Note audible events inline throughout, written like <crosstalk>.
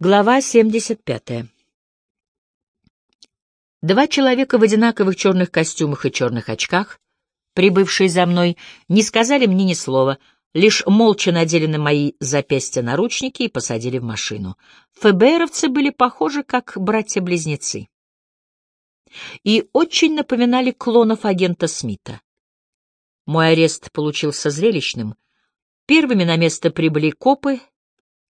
Глава 75. Два человека в одинаковых черных костюмах и черных очках, прибывшие за мной, не сказали мне ни слова, лишь молча надели на мои запястья наручники и посадили в машину. ФБРовцы были похожи как братья-близнецы. И очень напоминали клонов агента Смита. Мой арест получился зрелищным. Первыми на место прибыли копы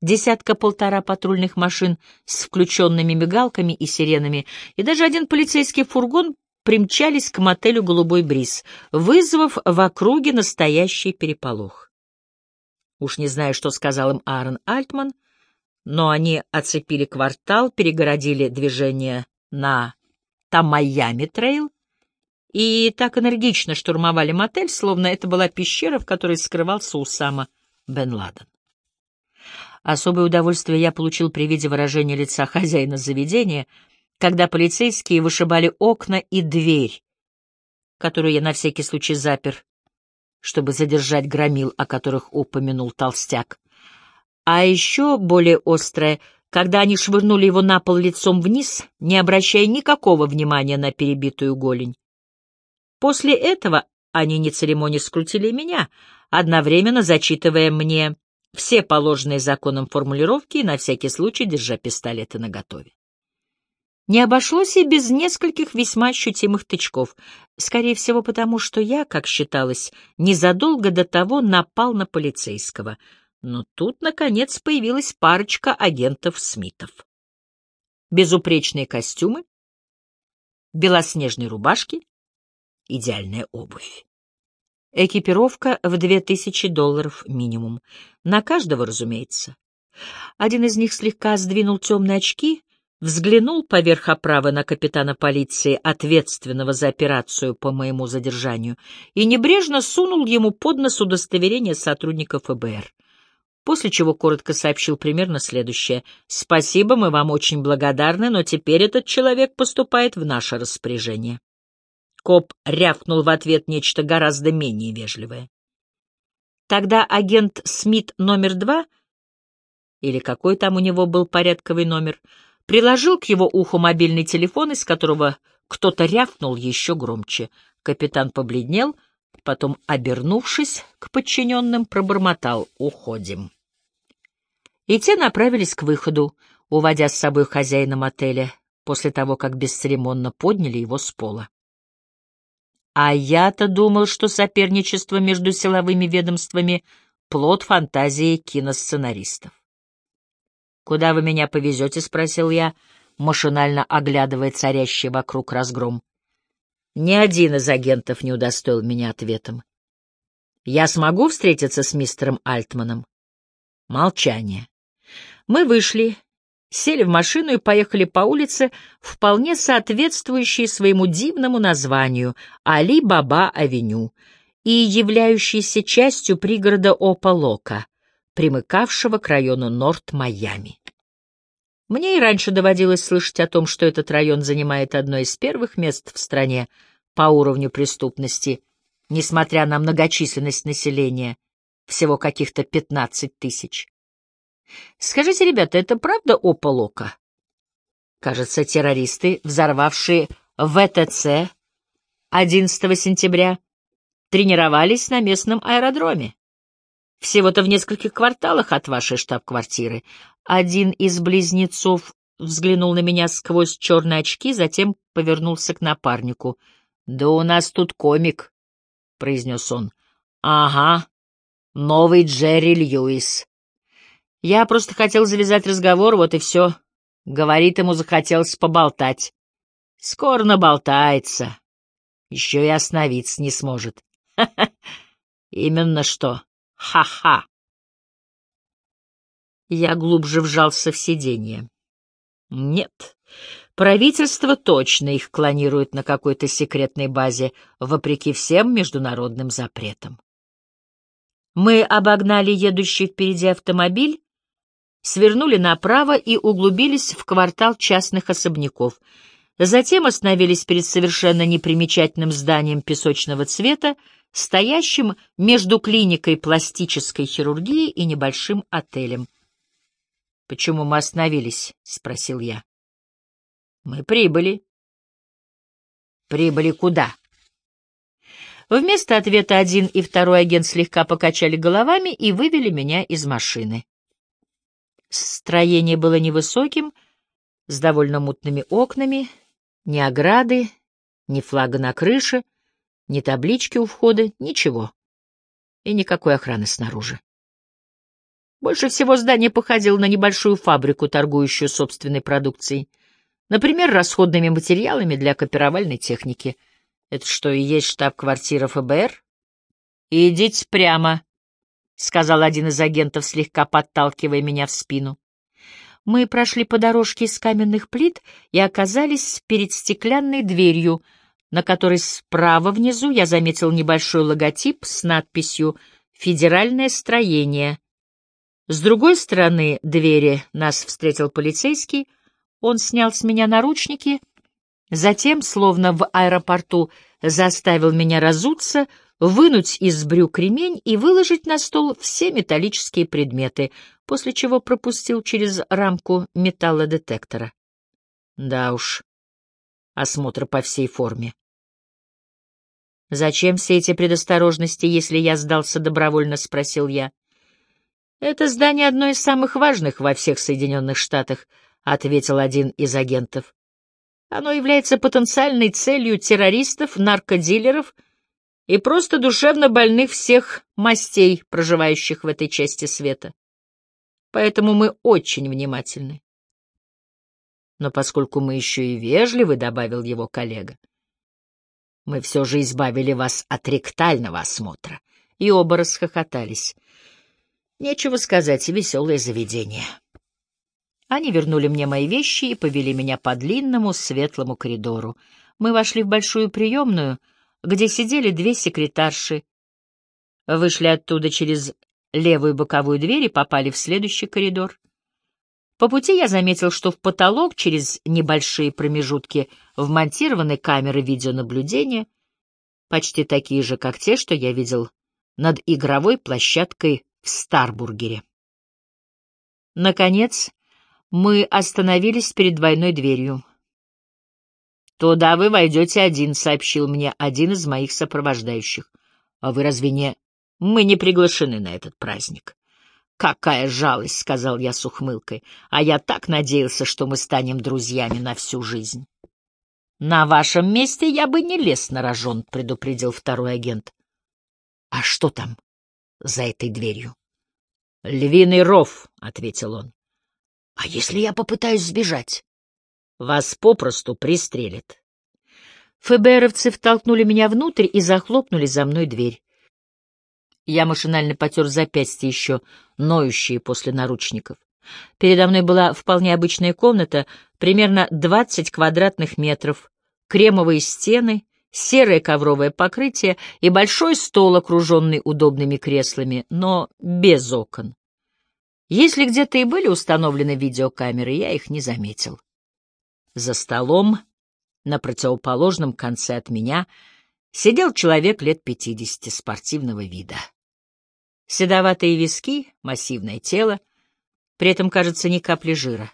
десятка-полтора патрульных машин с включенными мигалками и сиренами, и даже один полицейский фургон примчались к мотелю «Голубой бриз», вызвав в округе настоящий переполох. Уж не знаю, что сказал им Аарон Альтман, но они оцепили квартал, перегородили движение на Тамайами-трейл и так энергично штурмовали мотель, словно это была пещера, в которой скрывался Усама бен Ладен. Особое удовольствие я получил при виде выражения лица хозяина заведения, когда полицейские вышибали окна и дверь, которую я на всякий случай запер, чтобы задержать громил, о которых упомянул толстяк. А еще более острое, когда они швырнули его на пол лицом вниз, не обращая никакого внимания на перебитую голень. После этого они, не церемонясь, скрутили меня, одновременно зачитывая мне все положенные законом формулировки и на всякий случай держа пистолеты наготове. Не обошлось и без нескольких весьма ощутимых тычков, скорее всего потому, что я, как считалось, незадолго до того напал на полицейского. Но тут, наконец, появилась парочка агентов Смитов. Безупречные костюмы, белоснежные рубашки, идеальная обувь. Экипировка в две тысячи долларов минимум. На каждого, разумеется. Один из них слегка сдвинул темные очки, взглянул поверх оправы на капитана полиции, ответственного за операцию по моему задержанию, и небрежно сунул ему под нос удостоверение сотрудника ФБР. После чего коротко сообщил примерно следующее. «Спасибо, мы вам очень благодарны, но теперь этот человек поступает в наше распоряжение». Коп рявкнул в ответ нечто гораздо менее вежливое. Тогда агент Смит номер два, или какой там у него был порядковый номер, приложил к его уху мобильный телефон, из которого кто-то рявкнул еще громче. Капитан побледнел, потом, обернувшись к подчиненным, пробормотал «Уходим». И те направились к выходу, уводя с собой хозяина мотеля, после того, как бесцеремонно подняли его с пола. А я-то думал, что соперничество между силовыми ведомствами — плод фантазии киносценаристов. «Куда вы меня повезете?» — спросил я, машинально оглядывая царящий вокруг разгром. Ни один из агентов не удостоил меня ответом. «Я смогу встретиться с мистером Альтманом?» Молчание. Мы вышли, сели в машину и поехали по улице, вполне соответствующей своему дивному названию Али-Баба-авеню и являющейся частью пригорода Опа-Лока, примыкавшего к району Норт-Майами. Мне и раньше доводилось слышать о том, что этот район занимает одно из первых мест в стране по уровню преступности, несмотря на многочисленность населения, всего каких-то 15 тысяч. Скажите, ребята, это правда Ополока? Кажется, террористы, взорвавшие ВТЦ 11 сентября, тренировались на местном аэродроме. Всего-то в нескольких кварталах от вашей штаб-квартиры. Один из близнецов взглянул на меня сквозь черные очки, затем повернулся к напарнику. «Да у нас тут комик», — произнес он. «Ага, новый Джерри Льюис. Я просто хотел завязать разговор, вот и все. Говорит, ему захотелось поболтать. Скоро наболтается. Еще и остановиться не сможет. <laughs> Именно что. Ха-ха. Я глубже вжался в сиденье. Нет, правительство точно их клонирует на какой-то секретной базе, вопреки всем международным запретам. Мы обогнали едущий впереди автомобиль свернули направо и углубились в квартал частных особняков. Затем остановились перед совершенно непримечательным зданием песочного цвета, стоящим между клиникой пластической хирургии и небольшим отелем. «Почему мы остановились?» — спросил я. «Мы прибыли». «Прибыли куда?» Вместо ответа один и второй агент слегка покачали головами и вывели меня из машины. Строение было невысоким, с довольно мутными окнами, ни ограды, ни флага на крыше, ни таблички у входа, ничего. И никакой охраны снаружи. Больше всего здание походило на небольшую фабрику, торгующую собственной продукцией. Например, расходными материалами для копировальной техники — это что, и есть штаб-квартира ФБР? Идите прямо, — сказал один из агентов, слегка подталкивая меня в спину. Мы прошли по дорожке из каменных плит и оказались перед стеклянной дверью, на которой справа внизу я заметил небольшой логотип с надписью «Федеральное строение». С другой стороны двери нас встретил полицейский. Он снял с меня наручники Затем, словно в аэропорту, заставил меня разуться, вынуть из брюк ремень и выложить на стол все металлические предметы, после чего пропустил через рамку металлодетектора. Да уж, осмотр по всей форме. «Зачем все эти предосторожности, если я сдался добровольно?» — спросил я. «Это здание одно из самых важных во всех Соединенных Штатах», — ответил один из агентов. Оно является потенциальной целью террористов, наркодилеров и просто душевно больных всех мастей, проживающих в этой части света. Поэтому мы очень внимательны. Но поскольку мы еще и вежливы, — добавил его коллега, — мы все же избавили вас от ректального осмотра. И оба расхохотались. Нечего сказать, веселое заведение. Они вернули мне мои вещи и повели меня по длинному светлому коридору. Мы вошли в большую приемную, где сидели две секретарши. Вышли оттуда через левую боковую дверь и попали в следующий коридор. По пути я заметил, что в потолок через небольшие промежутки вмонтированы камеры видеонаблюдения, почти такие же, как те, что я видел над игровой площадкой в Старбургере. Наконец, мы остановились перед двойной дверью. «Туда вы войдете один», — сообщил мне один из моих сопровождающих. «А вы разве не...» «Мы не приглашены на этот праздник». «Какая жалость», — сказал я с ухмылкой, «а я так надеялся, что мы станем друзьями на всю жизнь». «На вашем месте я бы не лез на рожон», — предупредил второй агент. «А что там за этой дверью?» «Львиный ров», — ответил он. А если я попытаюсь сбежать? Вас попросту пристрелят. ФБРовцы втолкнули меня внутрь и захлопнули за мной дверь. Я машинально потер запястья, еще ноющие после наручников. Передо мной была вполне обычная комната, примерно 20 квадратных метров, кремовые стены, серое ковровое покрытие и большой стол, окруженный удобными креслами, но без окон. Если где-то и были установлены видеокамеры, я их не заметил. За столом, на противоположном конце от меня, сидел человек лет пятидесяти спортивного вида. Седоватые виски, массивное тело, при этом, кажется, ни капли жира.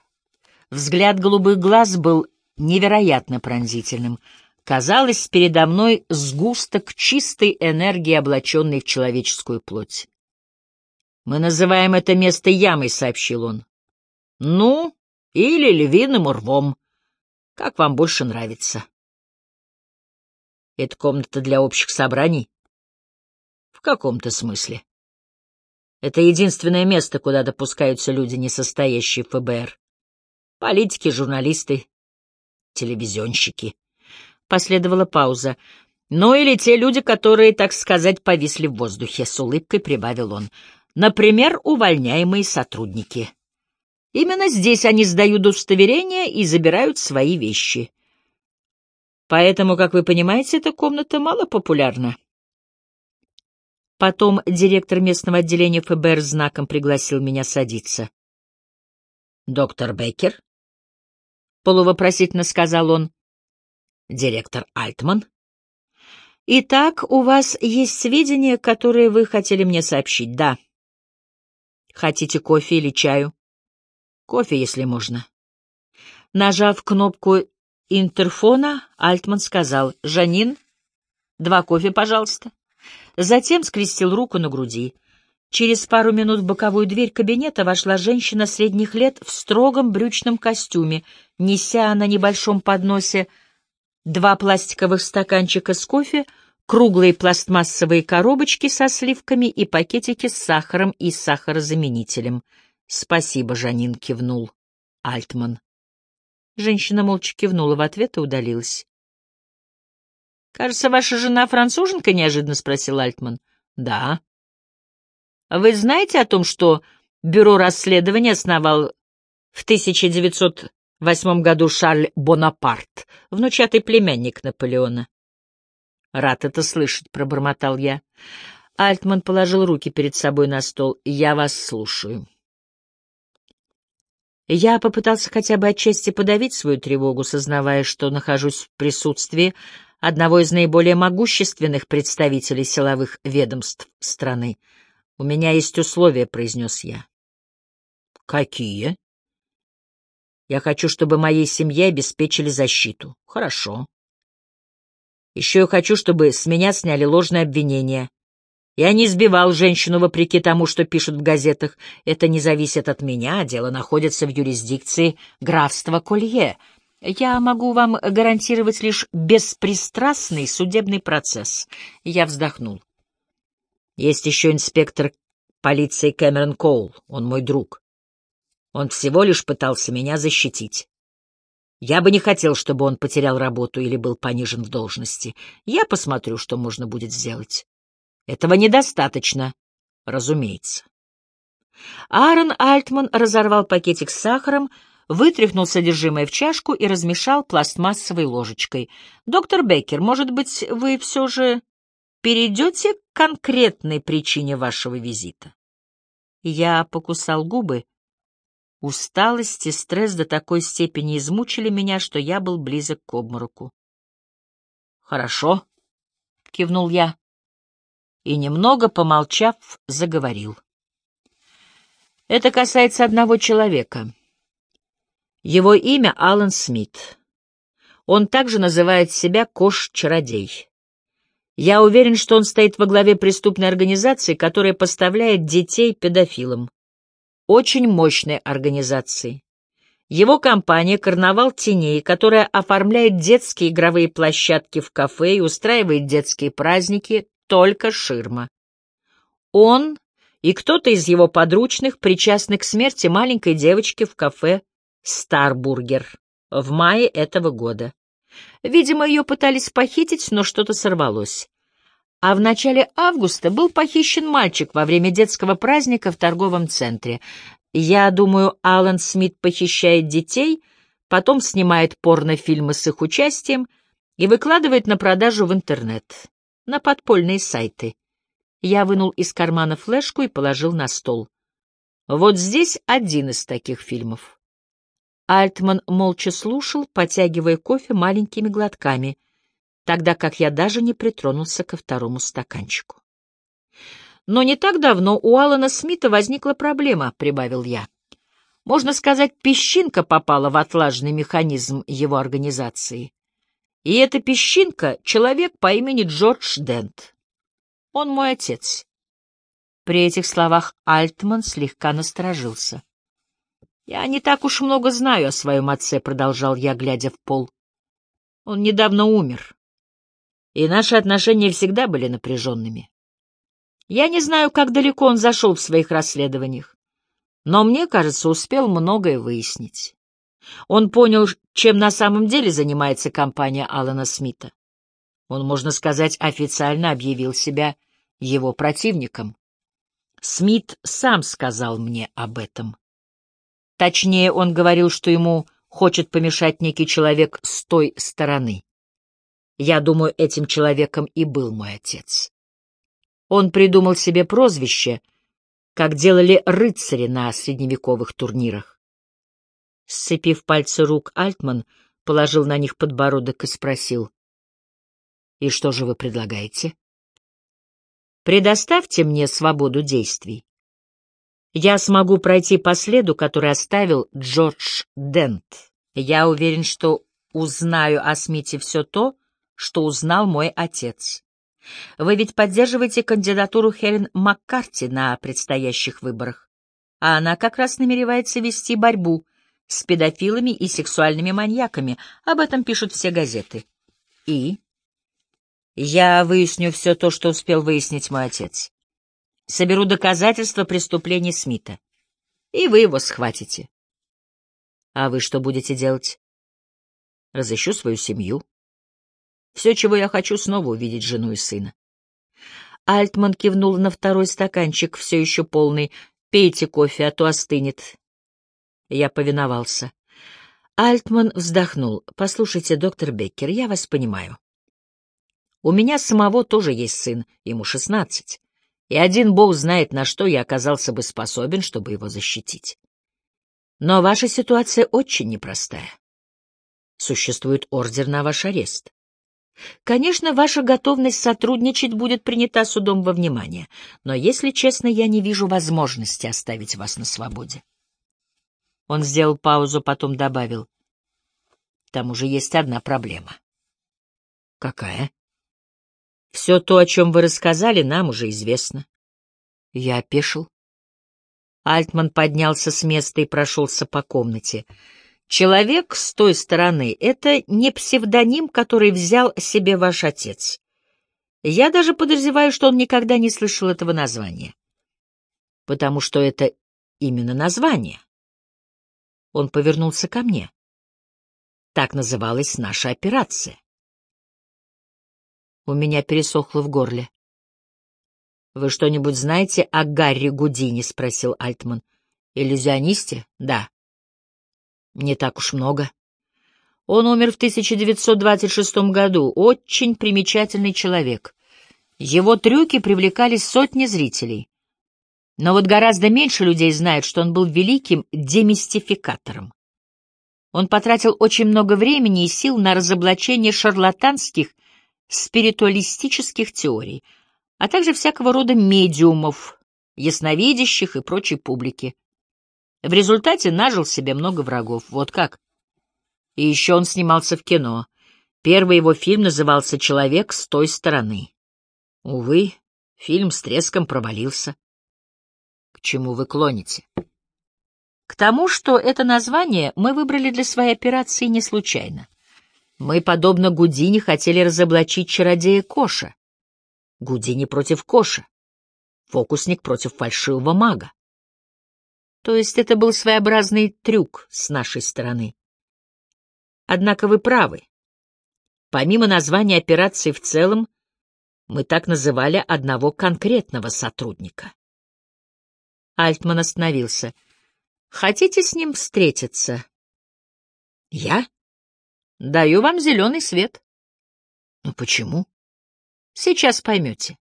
Взгляд голубых глаз был невероятно пронзительным. Казалось, передо мной сгусток чистой энергии, облаченной в человеческую плоть. «Мы называем это место ямой», — сообщил он. «Ну, или львиным рвом. Как вам больше нравится?» «Это комната для общих собраний?» «В каком-то смысле. Это единственное место, куда допускаются люди, не состоящие в ФБР. Политики, журналисты, телевизионщики». Последовала пауза. «Ну или те люди, которые, так сказать, повисли в воздухе», — с улыбкой прибавил он. Например, увольняемые сотрудники. Именно здесь они сдают удостоверение и забирают свои вещи. Поэтому, как вы понимаете, эта комната мало популярна. Потом директор местного отделения ФБР знаком пригласил меня садиться. «Доктор Беккер?» — полувопросительно сказал он. «Директор Альтман?» «Итак, у вас есть сведения, которые вы хотели мне сообщить, да?» Хотите кофе или чаю? Кофе, если можно. Нажав кнопку интерфона, Альтман сказал «Жанин, два кофе, пожалуйста». Затем скрестил руку на груди. Через пару минут в боковую дверь кабинета вошла женщина средних лет в строгом брючном костюме, неся на небольшом подносе два пластиковых стаканчика с кофе, круглые пластмассовые коробочки со сливками и пакетики с сахаром и сахарозаменителем. «Спасибо, Жанин», — кивнул Альтман. Женщина молча кивнула в ответ и удалилась. «Кажется, ваша жена француженка?» — неожиданно спросил Альтман. «Да». «Вы знаете о том, что бюро расследования основал в 1908 году Шарль Бонапарт, внучатый племянник Наполеона?» «Рад это слышать», — пробормотал я. Альтман положил руки перед собой на стол. «Я вас слушаю». Я попытался хотя бы отчасти подавить свою тревогу, сознавая, что нахожусь в присутствии одного из наиболее могущественных представителей силовых ведомств страны. «У меня есть условия», — произнес я. «Какие?» «Я хочу, чтобы моей семье обеспечили защиту». «Хорошо». «Еще я хочу, чтобы с меня сняли ложное обвинение. Я не избивал женщину вопреки тому, что пишут в газетах. Это не зависит от меня, дело находится в юрисдикции графства Колье. Я могу вам гарантировать лишь беспристрастный судебный процесс. Я вздохнул. Есть еще инспектор полиции Кэмерон Коул, он мой друг. Он всего лишь пытался меня защитить. Я бы не хотел, чтобы он потерял работу или был понижен в должности. Я посмотрю, что можно будет сделать. Этого недостаточно, разумеется. Аарон Альтман разорвал пакетик с сахаром, вытряхнул содержимое в чашку и размешал пластмассовой ложечкой. «Доктор Беккер, может быть, вы все же перейдете к конкретной причине вашего визита?» Я покусал губы. Усталость и стресс до такой степени измучили меня, что я был близок к обмороку. «Хорошо», — кивнул я и, немного помолчав, заговорил. Это касается одного человека. Его имя Алан Смит. Он также называет себя Кош-чародей. Я уверен, что он стоит во главе преступной организации, которая поставляет детей педофилам. Очень мощной организации. Его компания «Карнавал теней», которая оформляет детские игровые площадки в кафе и устраивает детские праздники, только ширма. Он и кто-то из его подручных причастны к смерти маленькой девочки в кафе «Старбургер» в мае этого года. Видимо, ее пытались похитить, но что-то сорвалось. А в начале августа был похищен мальчик во время детского праздника в торговом центре. Я думаю, Алан Смит похищает детей, потом снимает порнофильмы с их участием и выкладывает на продажу в интернет на подпольные сайты. Я вынул из кармана флешку и положил на стол. Вот здесь один из таких фильмов. Альтман молча слушал, потягивая кофе маленькими глотками, тогда как я даже не притронулся ко второму стаканчику. Но не так давно у Алана Смита возникла проблема, — прибавил я. Можно сказать, песчинка попала в отлаженный механизм его организации. И эта песчинка — человек по имени Джордж Дент. Он мой отец. При этих словах Альтман слегка насторожился. «Я не так уж много знаю о своем отце», — продолжал я, глядя в пол. «Он недавно умер, и наши отношения всегда были напряженными. Я не знаю, как далеко он зашел в своих расследованиях, но мне кажется, успел многое выяснить. Он понял, чем на самом деле занимается компания Алана Смита. Он, можно сказать, официально объявил себя его противником. Смит сам сказал мне об этом. Точнее, он говорил, что ему хочет помешать некий человек с той стороны. Я думаю, этим человеком и был мой отец. Он придумал себе прозвище, как делали рыцари на средневековых турнирах. Сцепив пальцы рук, Альтман положил на них подбородок и спросил. «И что же вы предлагаете?» «Предоставьте мне свободу действий. Я смогу пройти по следу, который оставил Джордж Дент. Я уверен, что узнаю о Смите все то, что узнал мой отец. Вы ведь поддерживаете кандидатуру Хелен Маккарти на предстоящих выборах, а она как раз намеревается вести борьбу с педофилами и сексуальными маньяками. Об этом пишут все газеты. И? Я выясню все то, что успел выяснить мой отец. Соберу доказательства преступлений Смита. И вы его схватите. А вы что будете делать? Разыщу свою семью. Все, чего я хочу, снова увидеть жену и сына. Альтман кивнул на второй стаканчик, все еще полный. «Пейте кофе, а то остынет». Я повиновался. Альтман вздохнул. «Послушайте, доктор Беккер, я вас понимаю. У меня самого тоже есть сын, ему шестнадцать, и один бог знает, на что я оказался бы способен, чтобы его защитить. Но ваша ситуация очень непростая. Существует ордер на ваш арест. Конечно, ваша готовность сотрудничать будет принята судом во внимание, но, если честно, я не вижу возможности оставить вас на свободе. Он сделал паузу, потом добавил. К тому же есть одна проблема. Какая? Все то, о чем вы рассказали, нам уже известно. Я опешил. Альтман поднялся с места и прошелся по комнате. Человек с той стороны — это не псевдоним, который взял себе ваш отец. Я даже подозреваю, что он никогда не слышал этого названия. Потому что это именно название. Он повернулся ко мне. Так называлась наша операция. У меня пересохло в горле. «Вы что-нибудь знаете о Гарри Гудине?» — спросил Альтман. «Иллюзионисте?» «Да». «Не так уж много». Он умер в 1926 году. Очень примечательный человек. Его трюки привлекали сотни зрителей. Но вот гораздо меньше людей знают, что он был великим демистификатором. Он потратил очень много времени и сил на разоблачение шарлатанских спиритуалистических теорий, а также всякого рода медиумов, ясновидящих и прочей публики. В результате нажил себе много врагов. Вот как. И еще он снимался в кино. Первый его фильм назывался «Человек с той стороны». Увы, фильм с треском провалился. Чему вы клоните? К тому, что это название мы выбрали для своей операции не случайно. Мы, подобно Гудини, хотели разоблачить чародея Коша. Гудини против Коша. Фокусник против фальшивого мага. То есть это был своеобразный трюк с нашей стороны. Однако вы правы. Помимо названия операции в целом, мы так называли одного конкретного сотрудника. Альтман остановился. «Хотите с ним встретиться?» «Я?» Даю вам зеленый свет. Ну почему? Сейчас поймете.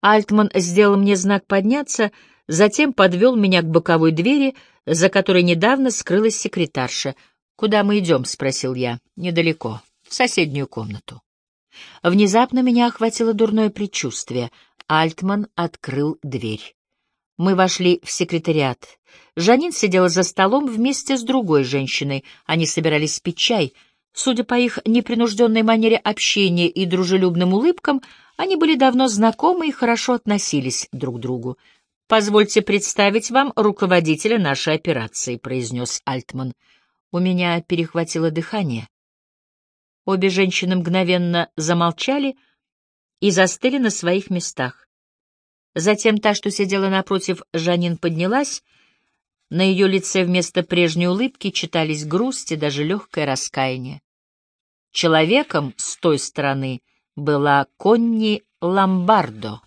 Альтман сделал мне знак подняться, затем подвел меня к боковой двери, за которой недавно скрылась секретарша. «Куда мы идем?» — спросил я. «Недалеко, в соседнюю комнату». Внезапно меня охватило дурное предчувствие. Альтман открыл дверь. Мы вошли в секретариат. Жанин сидела за столом вместе с другой женщиной. Они собирались пить чай — Судя по их непринужденной манере общения и дружелюбным улыбкам, они были давно знакомы и хорошо относились друг к другу. «Позвольте представить вам руководителя нашей операции», — произнес Альтман. У меня перехватило дыхание. Обе женщины мгновенно замолчали и застыли на своих местах. Затем та, что сидела напротив, Жанин поднялась. На ее лице вместо прежней улыбки читались грусть и даже легкое раскаяние. Человеком с той стороны была Конни Ламбардо.